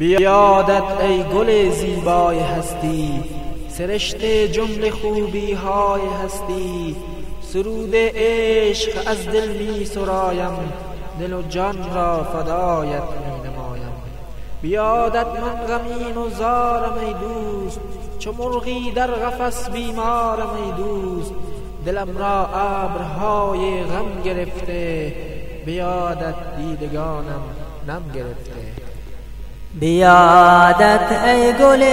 بیادت ای گل زیبای هستی سرشته جمله خوبی های هستی. سرود عشق از دل می سرایم دل و جان را فدایت می نمایم. بیادت من غمین و زارم ای دوست چو مرغی در قفس بیمارم ای دوست. دلم را ابرهای غم گرفته بیادت دیدگانم نم گرفته. بیادت ای گل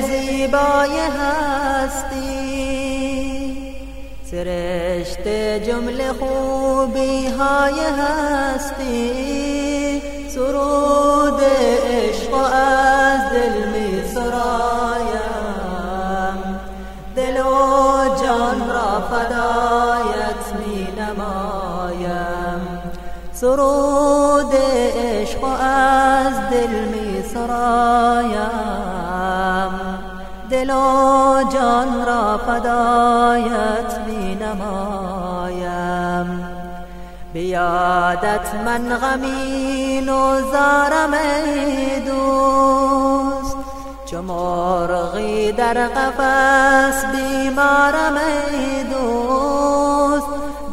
زیبای هستی. سرشت جمله خوبی های هستی. سرود عشق از دل می سرایم دل و جان را فدایت می نمایم سرود عشق از دل می سرایم دل و جان را فدایت می نمایم بیادت من غمین و زارم ای دوست. چو در قفس بیمارم ای دوست.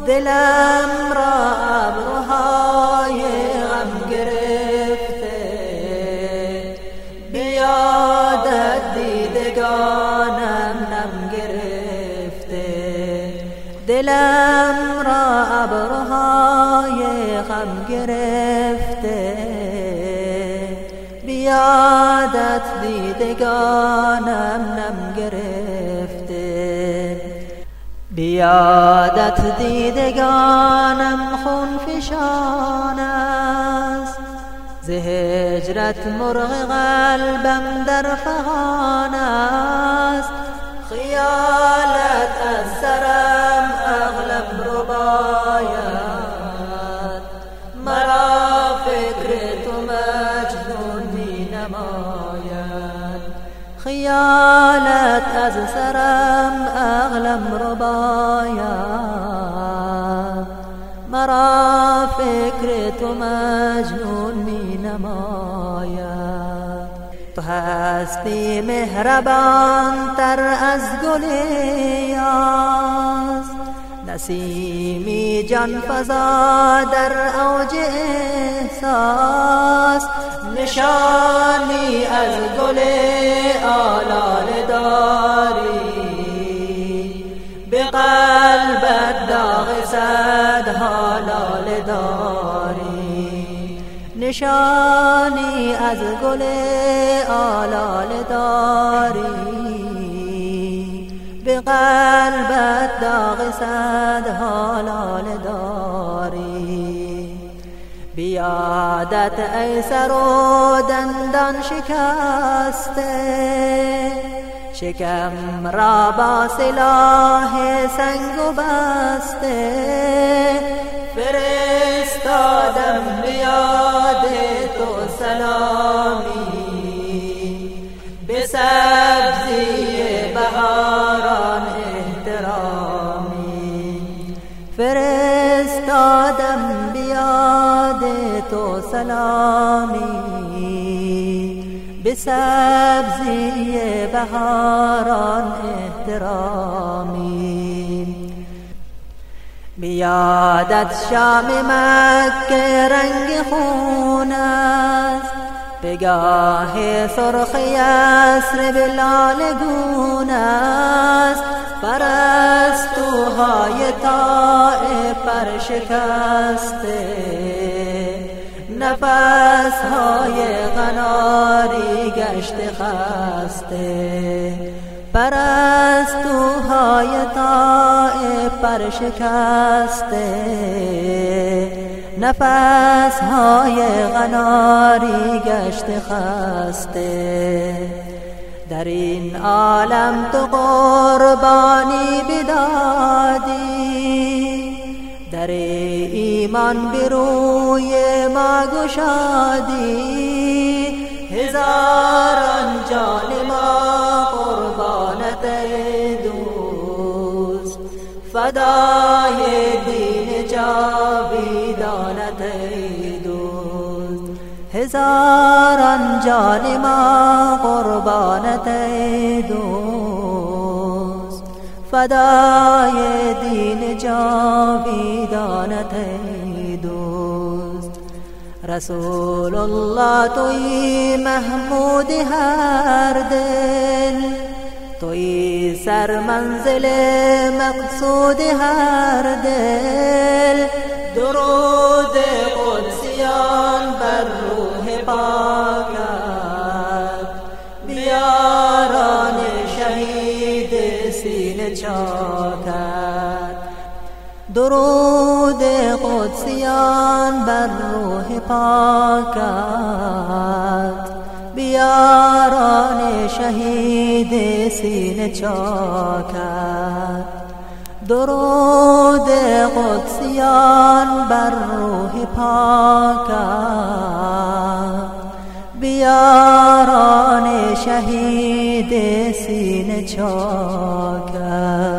دلم را دلم را ابروهای غم گرفته. بیادت دیدگانم نم گرفته. بیادت دیدگانم خون فشان است. ز هجرت مرغ قلبم در فغان است. خیالت خیالت از سرم اغلب رو باید. مرا فکر تو مجنون می نماید. تو هستی مهربان تر از گل یاز نسیمی جان فضا در اوج احساس. نشانی از گل آلال داری. به قلبت داغ صد حلال داری. نشانی از گل آلال داری. به قلبت داغ صد حلال داری. بیادت ای سر و دندان شکسته شکم را با سلاح سنگ و بسته فرستادم بیاد تو سلامی. به سبزی بهاران احترامی. فرستادم تو سلامی به سبزی بهاران احترامی بیادت شام مکه رنگ خون است پگاه سرخ یسر بلال گون است. پرستوهای طائف پر شکسته نفس های غناری گشت خسته. پرستوهای طائف پر شکسته نفس های غناری گشت خسته. در این عالم تو قربانی بدادی ایمان بروی ما گشادی هزاران جان ما قربانت دوست. فدای دین جاویدانت دوست. هزاران جان ما قربانت دوست. فدای دین جاویدانت دوست. رسول الله توی محمود هر دل توی سر منزل مقصود هر دل. درود قدسیان بر روح پاکت چاکت درود قدسیان بر روح پاکت. بیاران شهید سینه چاکت. درود قدسیان بر روح پاکت. بیاران شهید سینه چاکت. love.